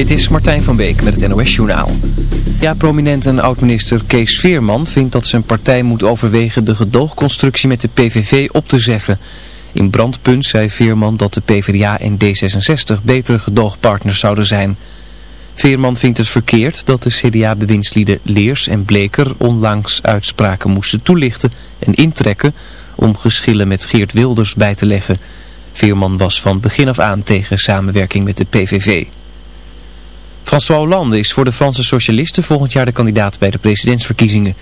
Dit is Martijn van Beek met het NOS Journaal. Ja, prominent en oud-minister Kees Veerman vindt dat zijn partij moet overwegen de gedoogconstructie met de PVV op te zeggen. In Brandpunt zei Veerman dat de PvdA en D66 betere gedoogpartners zouden zijn. Veerman vindt het verkeerd dat de CDA-bewindslieden Leers en Bleker onlangs uitspraken moesten toelichten en intrekken om geschillen met Geert Wilders bij te leggen. Veerman was van begin af aan tegen samenwerking met de PVV. François Hollande is voor de Franse socialisten volgend jaar de kandidaat bij de presidentsverkiezingen.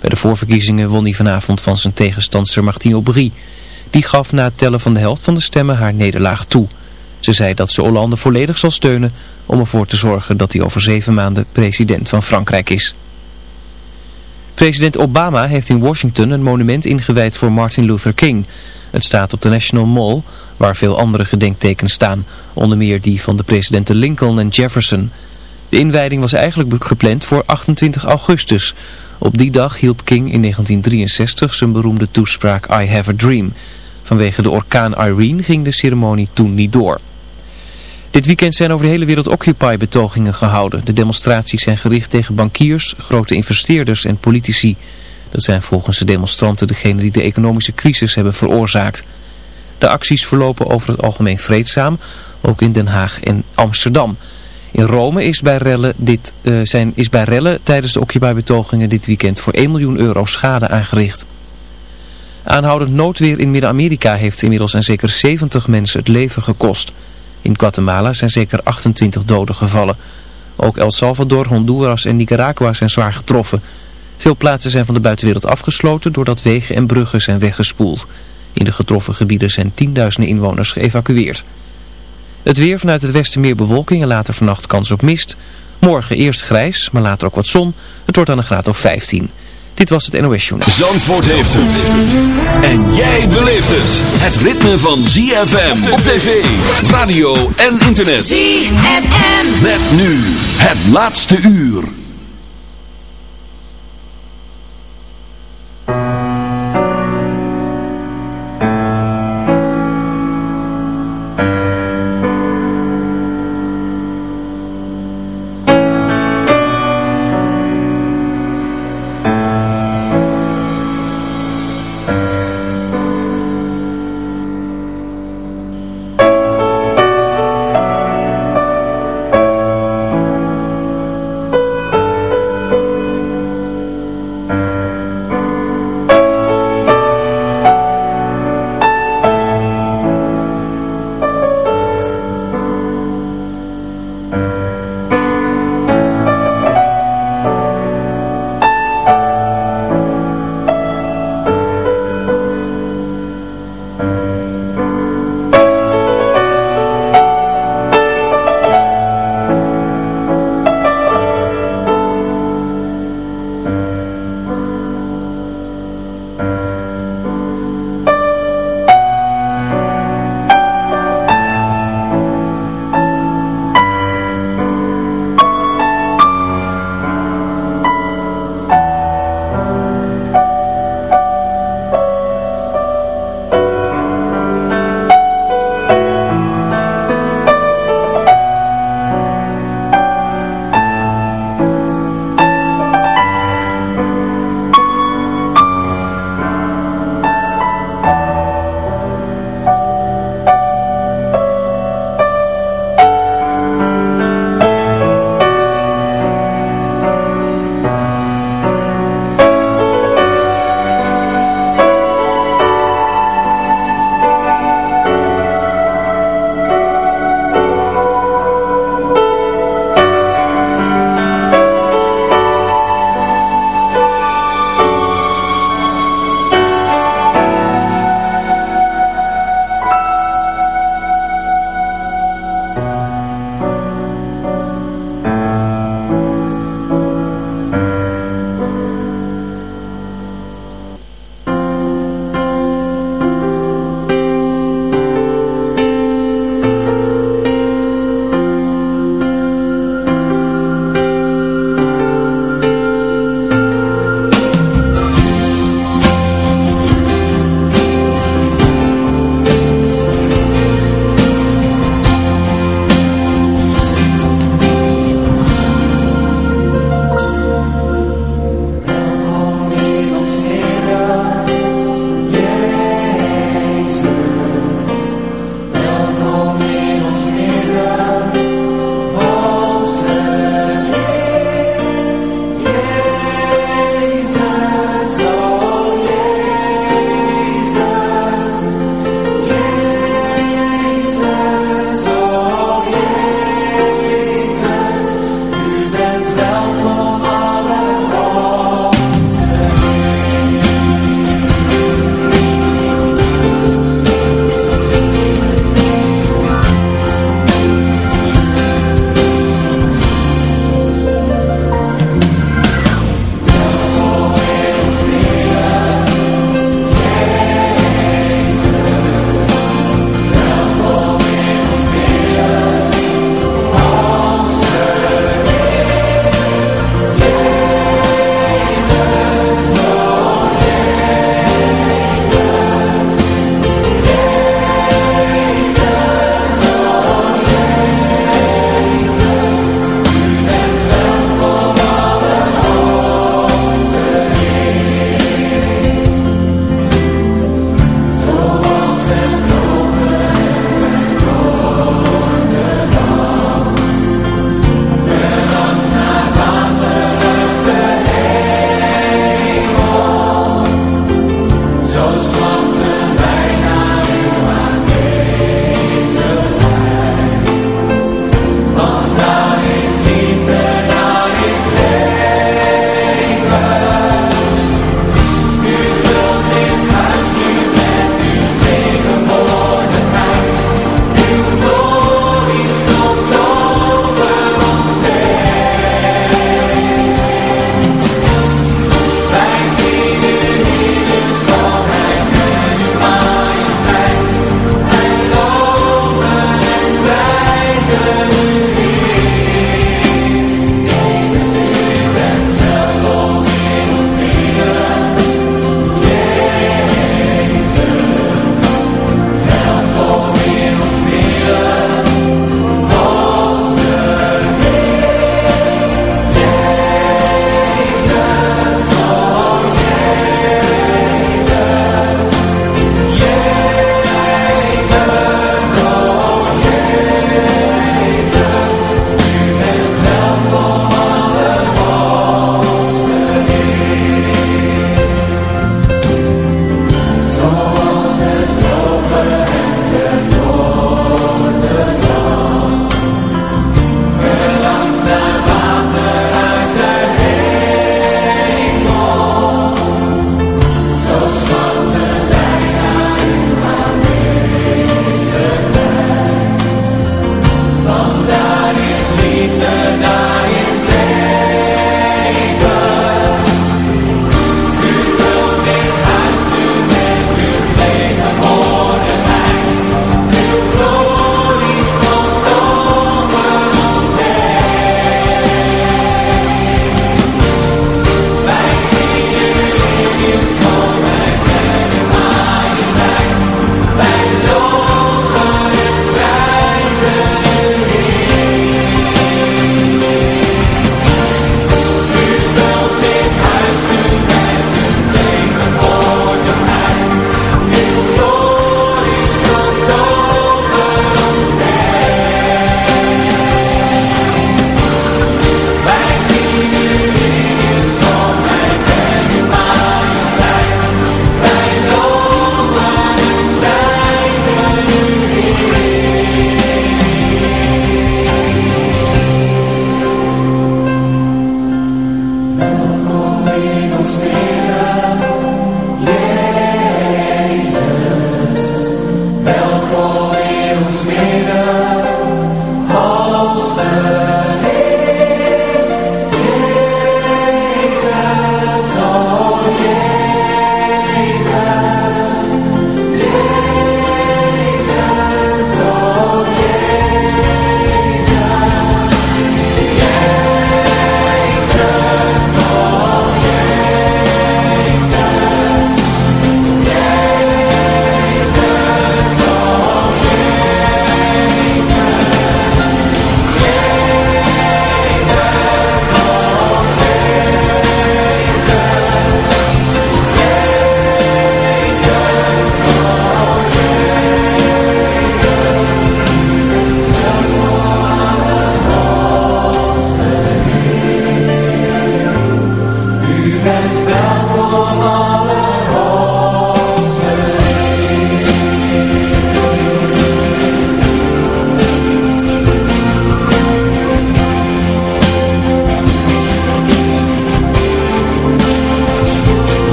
Bij de voorverkiezingen won hij vanavond van zijn tegenstandster Martine Aubry. Die gaf na het tellen van de helft van de stemmen haar nederlaag toe. Ze zei dat ze Hollande volledig zal steunen om ervoor te zorgen dat hij over zeven maanden president van Frankrijk is. President Obama heeft in Washington een monument ingewijd voor Martin Luther King. Het staat op de National Mall, waar veel andere gedenktekens staan, onder meer die van de presidenten Lincoln en Jefferson. De inwijding was eigenlijk gepland voor 28 augustus. Op die dag hield King in 1963 zijn beroemde toespraak I Have a Dream. Vanwege de orkaan Irene ging de ceremonie toen niet door. Dit weekend zijn over de hele wereld Occupy-betogingen gehouden. De demonstraties zijn gericht tegen bankiers, grote investeerders en politici. Dat zijn volgens de demonstranten degenen die de economische crisis hebben veroorzaakt. De acties verlopen over het algemeen vreedzaam, ook in Den Haag en Amsterdam. In Rome is bij rellen, dit, uh, zijn, is bij rellen tijdens de Occupy-betogingen dit weekend voor 1 miljoen euro schade aangericht. Aanhoudend noodweer in Midden-Amerika heeft inmiddels aan zeker 70 mensen het leven gekost. In Guatemala zijn zeker 28 doden gevallen. Ook El Salvador, Honduras en Nicaragua zijn zwaar getroffen. Veel plaatsen zijn van de buitenwereld afgesloten doordat wegen en bruggen zijn weggespoeld. In de getroffen gebieden zijn tienduizenden inwoners geëvacueerd. Het weer vanuit het westen meer bewolking en later vannacht kans op mist. Morgen eerst grijs, maar later ook wat zon. Het wordt dan een graad of 15. Dit was het NOS Journal. Zandvoort heeft het. En jij beleeft het. Het ritme van ZFM op tv, radio en internet. ZFM. Met nu het laatste uur.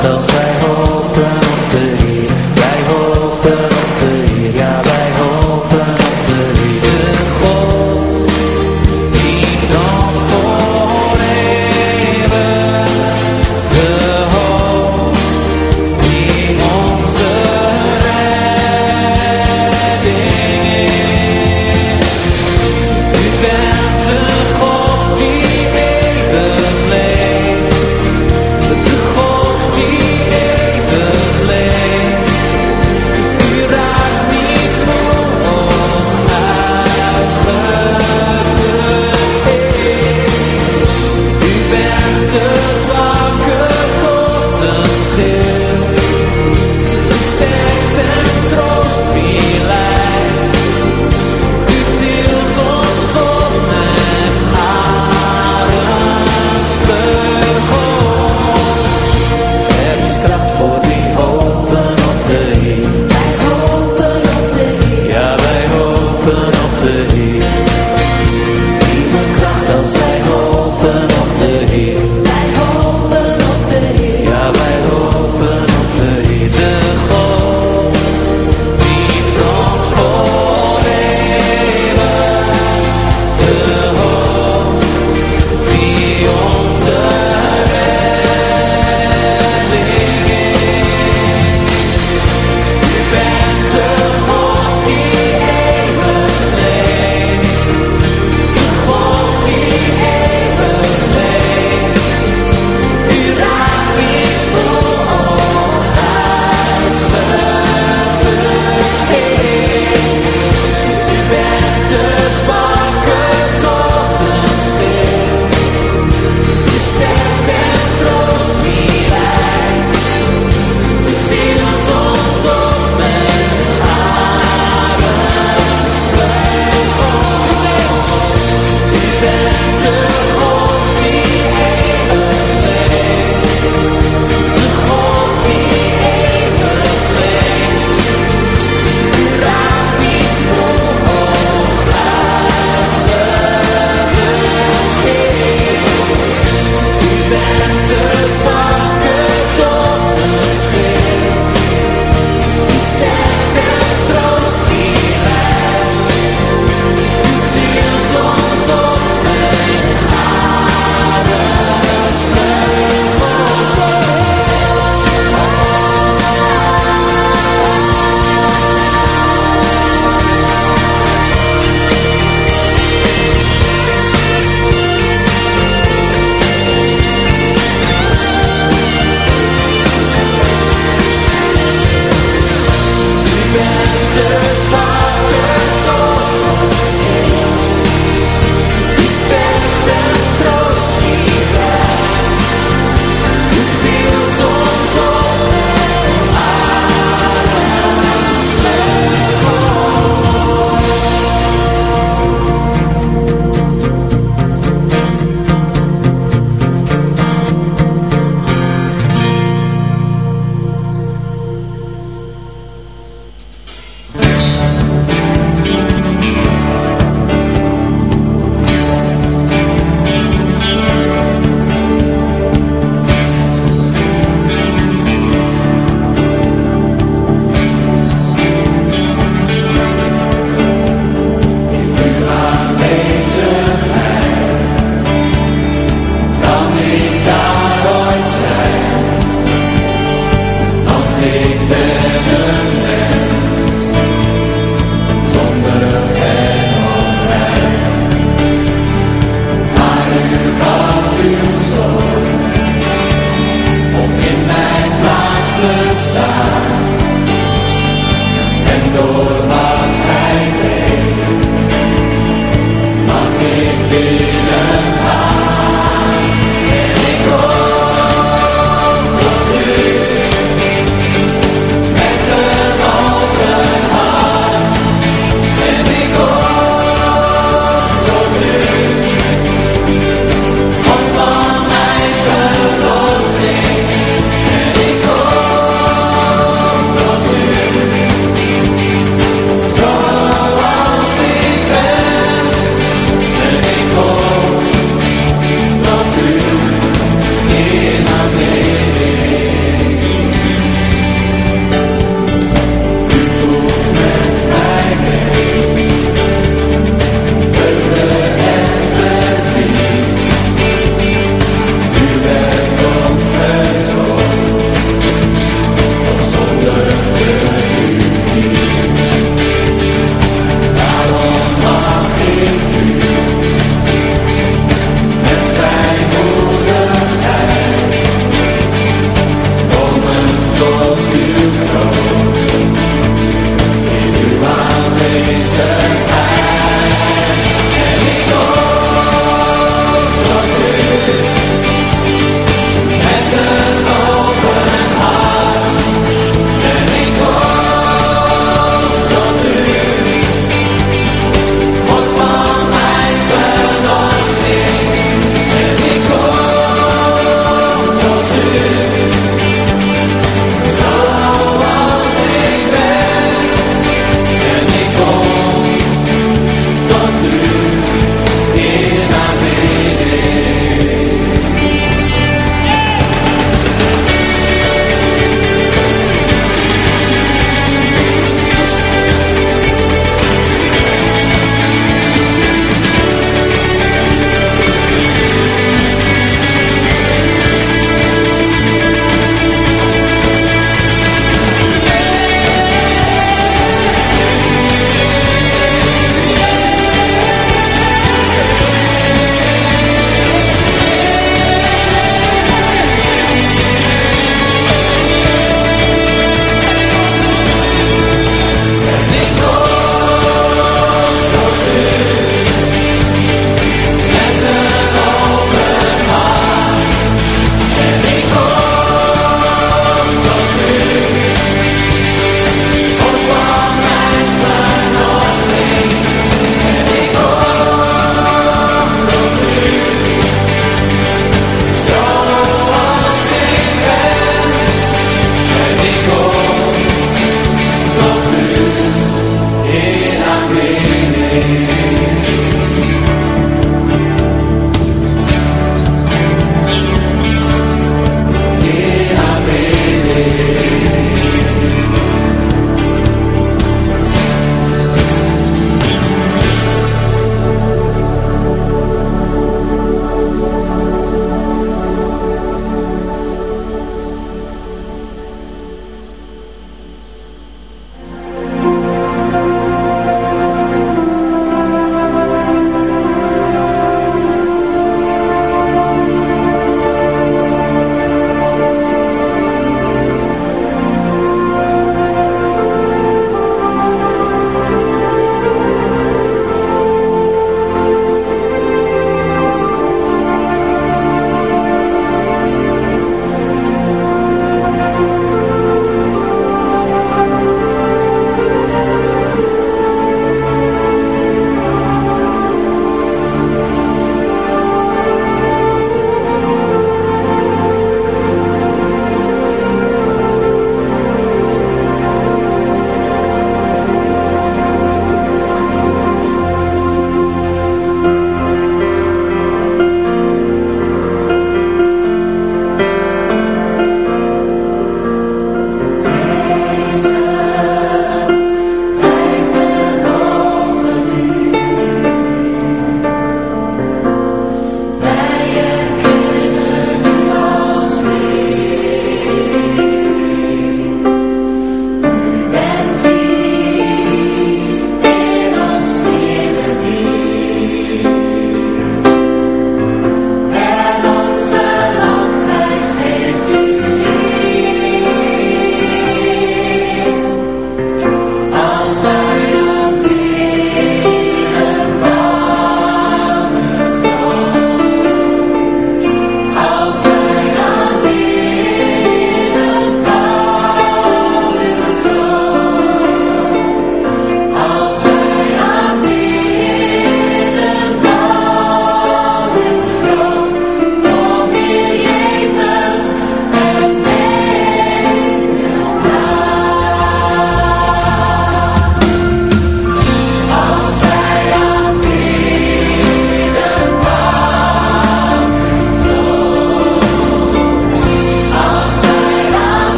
De God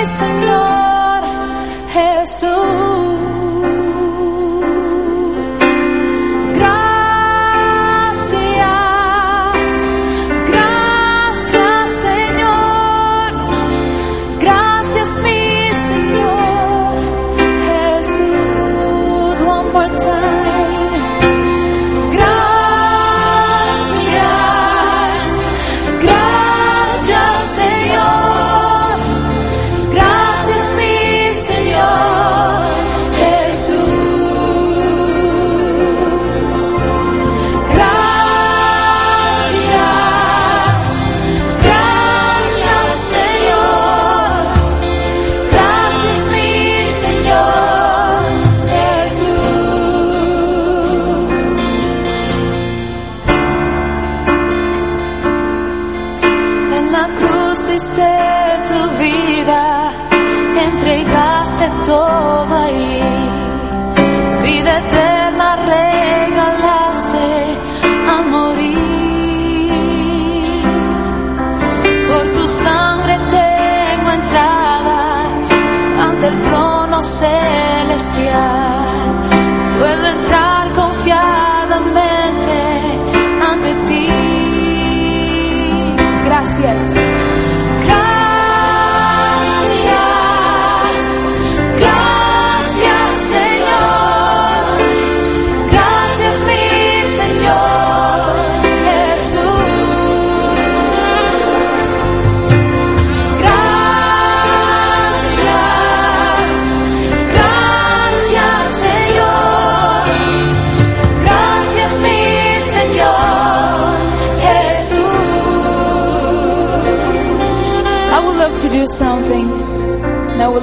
Gracias mi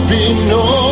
be known.